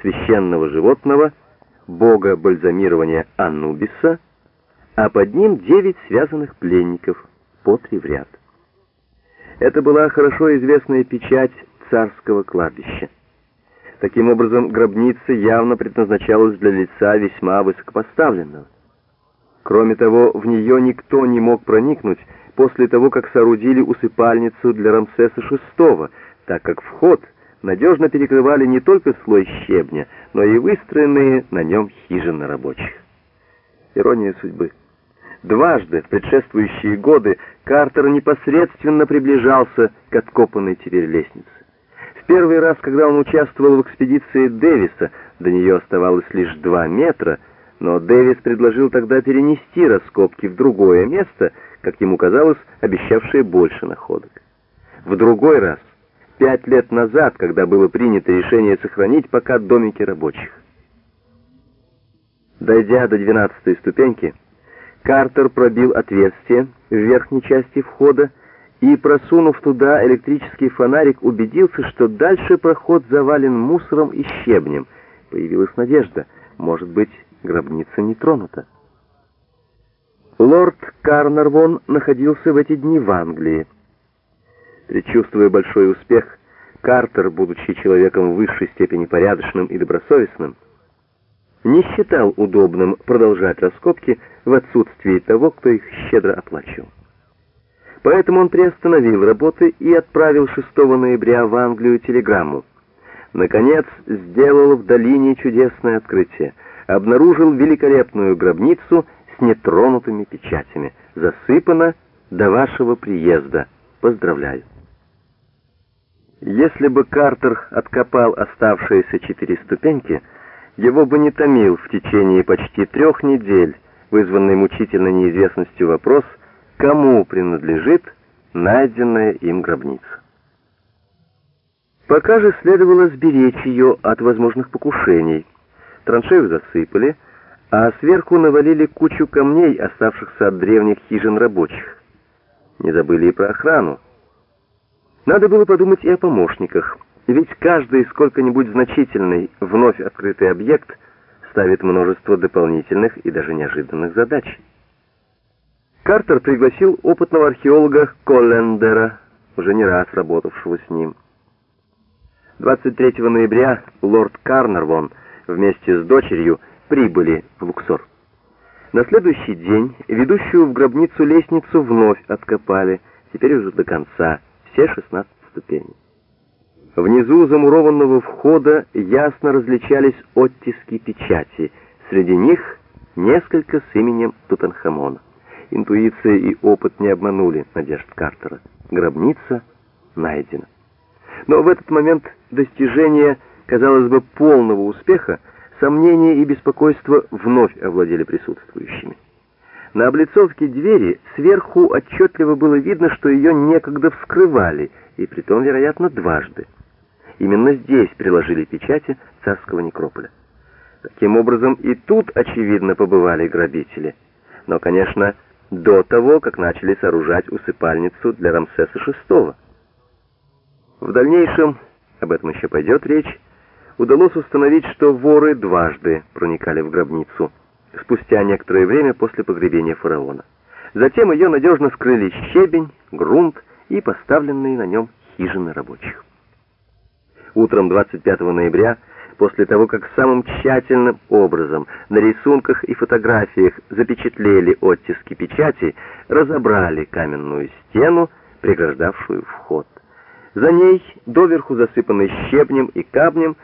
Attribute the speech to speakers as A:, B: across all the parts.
A: священного животного, бога бальзамирования Анубиса, а под ним девять связанных пленников, по три в ряд. Это была хорошо известная печать царского кладбища. Таким образом, гробница явно предназначалась для лица весьма высокопоставленного. Кроме того, в нее никто не мог проникнуть после того, как соорудили усыпальницу для Рамсеса VI, так как вход надежно перекрывали не только слой щебня, но и выстроенные на нем хижины рабочих. Ирония судьбы. Дважды в предшествующие годы Картер непосредственно приближался к откопанной теперь лестнице. В первый раз, когда он участвовал в экспедиции Дэвиса, до нее оставалось лишь два метра, но Дэвис предложил тогда перенести раскопки в другое место, как ему казалось, обещавшее больше находок. В другой раз, пять лет назад, когда было принято решение сохранить пока домики рабочих. Дойдя до двенадцатой ступеньки, Картер пробил отверстие в верхней части входа и, просунув туда электрический фонарик, убедился, что дальше проход завален мусором и щебнем. Появилась надежда. Может быть, гробница не тронута. Лорд Карнарвон находился в эти дни в Англии. Предчувствуя большой успех, Картер, будучи человеком в высшей степени порядочным и добросовестным, не считал удобным продолжать раскопки в отсутствии того, кто их щедро оплачивал. Поэтому он приостановил работы и отправил 6 ноября в Англию телеграмму. Наконец, сделал в долине чудесное открытие. Обнаружил великолепную гробницу с нетронутыми печатями. Засыпана до вашего приезда. Поздравляю. Если бы Картер откопал оставшиеся четыре ступеньки, его бы не томил в течение почти трех недель, вызванный мучительной неизвестностью вопрос, кому принадлежит найденная им гробница. Пока же следовало сберечь ее от возможных покушений. Траншею засыпали, а сверху навалили кучу камней, оставшихся от древних хижин рабочих. Не забыли и про охрану. Надо было подумать и о помощниках. Ведь каждый сколько-нибудь значительный вновь открытый объект ставит множество дополнительных и даже неожиданных задач. Картер пригласил опытного археолога Коллендера, уже не раз работавшего с ним. 23 ноября лорд Карнервон вместе с дочерью прибыли в Луксор. На следующий день ведущую в гробницу лестницу вновь откопали, теперь уже до конца, все 16 ступеней. Внизу замурованного входа ясно различались оттиски печати. Среди них несколько с именем Тутанхамона. Интуиция и опыт не обманули надежд Картера. Гробница найдена. Но в этот момент достижения, казалось бы, полного успеха, сомнения и беспокойство вновь овладели присутствующими. На облицовке двери сверху отчетливо было видно, что ее некогда вскрывали, и притом, вероятно, дважды. Именно здесь приложили печати царского некрополя. Таким образом, и тут, очевидно, побывали грабители. Но, конечно, до того, как начали сооружать усыпальницу для Рамсеса VI. В дальнейшем, об этом еще пойдет речь, удалось установить, что воры дважды проникали в гробницу, спустя некоторое время после погребения фараона. Затем ее надежно скрыли щебень, грунт и поставленные на нем хижины рабочих. Утром 25 ноября, после того, как самым тщательным образом на рисунках и фотографиях запечатлели оттиски печати, разобрали каменную стену, преграждавшую вход. За ней, доверху засыпанный щебнем и камнем,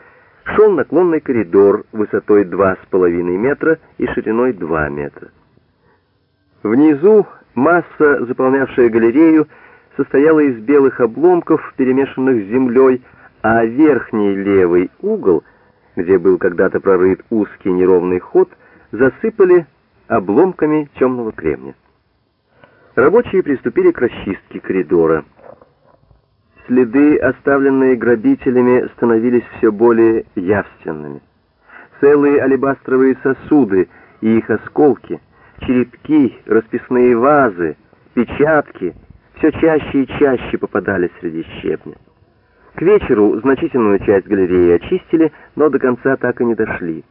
A: шел наклонный коридор высотой 2,5 метра и шириной 2 метра. Внизу масса, заполнявшая галерею, состояла из белых обломков, перемешанных с землей, а верхний левый угол, где был когда-то прорыт узкий неровный ход, засыпали обломками темного кремня. Рабочие приступили к расчистке коридора. Следы, оставленные грабителями, становились все более явственными. Целые алебастровые сосуды и их осколки, черепки, расписные вазы, печатки все чаще и чаще попадались среди щебня. К вечеру значительную часть галереи очистили, но до конца так и не дошли.